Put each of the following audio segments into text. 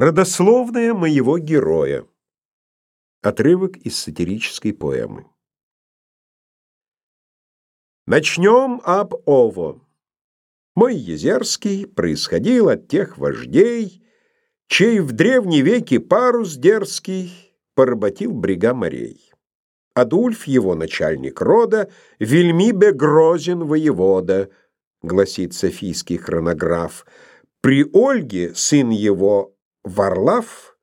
Родословная моего героя. Отрывок из сатирической поэмы. Начнем об Ово. Мой Езерский происходил от тех вождей, чей в древние веки парус дерзкий поработил брега морей. Адульф, его начальник рода, Вельмибе Грозин воевода, гласит софийский хронограф. При Ольге сын его Варлав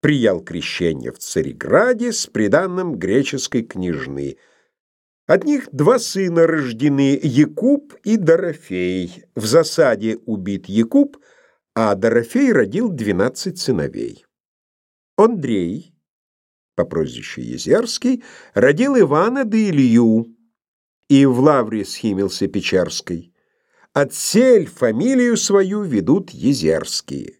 приял крещение в Цареграде с приданным греческой княжны. От них два сына рождены, Якуб и Дорофей. В засаде убит Якуб, а Дорофей родил двенадцать сыновей. Андрей, по прозвищу Езерский, родил Ивана да Илью, и в лавре схимился Печерской. Отсель фамилию свою ведут Езерские.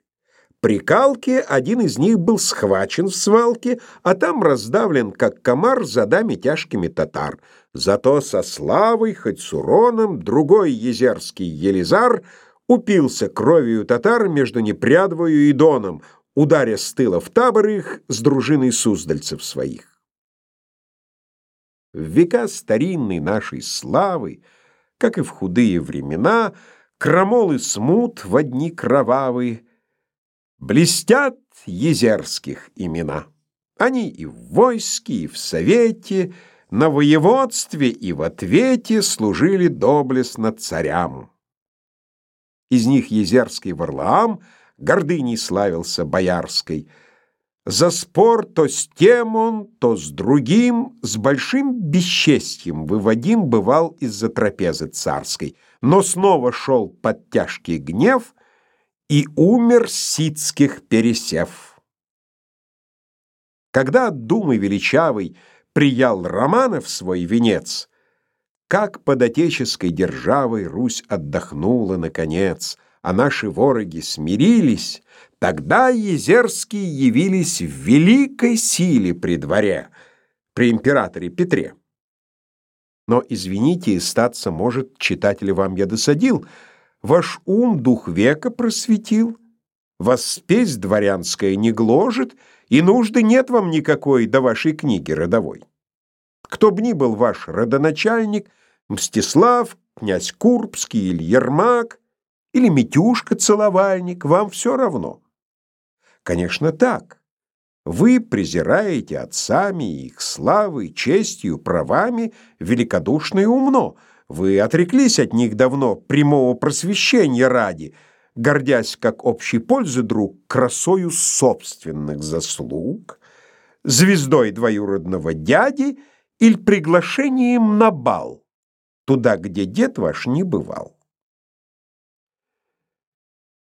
При Калке один из них был схвачен в свалке, а там раздавлен, как комар, задами тяжкими татар. Зато со славой, хоть с уроном, другой езерский Елизар упился кровью татар между Непрядвою и Доном, ударя с тыла в табор их с дружиной суздальцев своих. В века старинной нашей славы, как и в худые времена, крамолы смут в одни кровавые, Блестят езерских имена. Они и в войске, и в совете, на воеводстве и в ответе служили доблестно царям. Из них езерский Варлаам гордыней славился боярской. За спор то с тем он, то с другим, с большим бесчестьем выводим бывал из-за трапезы царской, но снова шел под тяжкий гнев — и умер ситских пересев. Когда от думы величавый приял Романов свой венец, как под отеческой державой Русь отдохнула наконец, а наши вороги смирились, тогда езерские явились в великой силе при дворе, при императоре Петре. Но, извините, статься может, читатель вам я досадил — Ваш ум дух века просветил, Вас спесь дворянская не гложет, И нужды нет вам никакой До вашей книги родовой. Кто б ни был ваш родоначальник, Мстислав, князь Курбский или Ермак, Или Митюшка-целовальник, Вам все равно. Конечно, так. Вы презираете отцами их славой, честью, правами великодушно и умно — вы отреклись от них давно, прямого просвещения ради, гордясь как общей пользы друг красою собственных заслуг, звездой двоюродного дяди или приглашением на бал, туда, где дед ваш не бывал.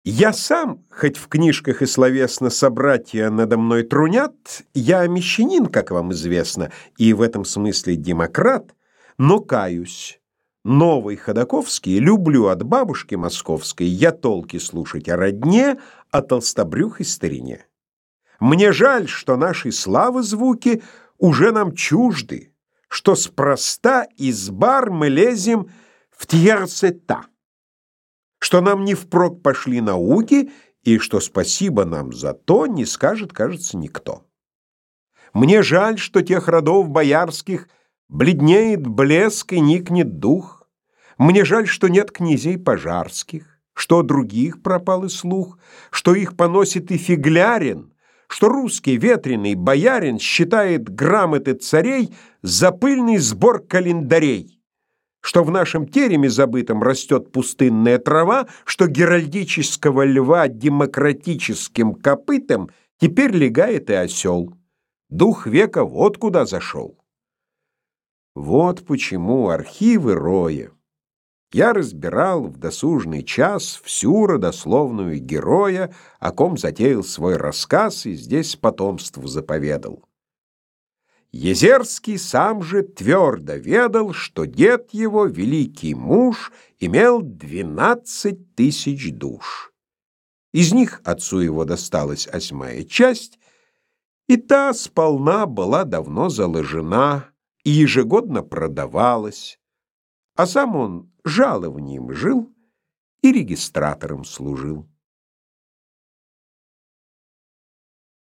Я сам, хоть в книжках и словесно собратья надо мной трунят, я мещанин, как вам известно, и в этом смысле демократ, но каюсь, Новый Ходаковский люблю от бабушки московской я толки слушать о родне, о толстобрюхой старине. Мне жаль, что наши славы звуки уже нам чужды, что спроста из бар мы лезем в тьерцета, что нам не впрок пошли науки и что спасибо нам за то не скажет, кажется, никто. Мне жаль, что тех родов боярских бледнеет блеск и никнет дух, мне жаль, что нет князей пожарских, что других пропал и слух, что их поносит и фиглярин, что русский ветреный боярин считает грамоты царей за пыльный сбор календарей, что в нашем тереме забытом растет пустынная трава, что геральдического льва демократическим копытом теперь легает и осел. Дух века вот куда зашел. Вот почему архивы роя я разбирал в досужный час всю родословную героя, о ком затеял свой рассказ и здесь потомству заповедал. Езерский сам же твердо ведал, что дед его, великий муж, имел двенадцать тысяч душ. Из них отцу его досталась осьмая часть, и та сполна была давно заложена и ежегодно продавалась, а сам он жалованием жил и регистратором служил.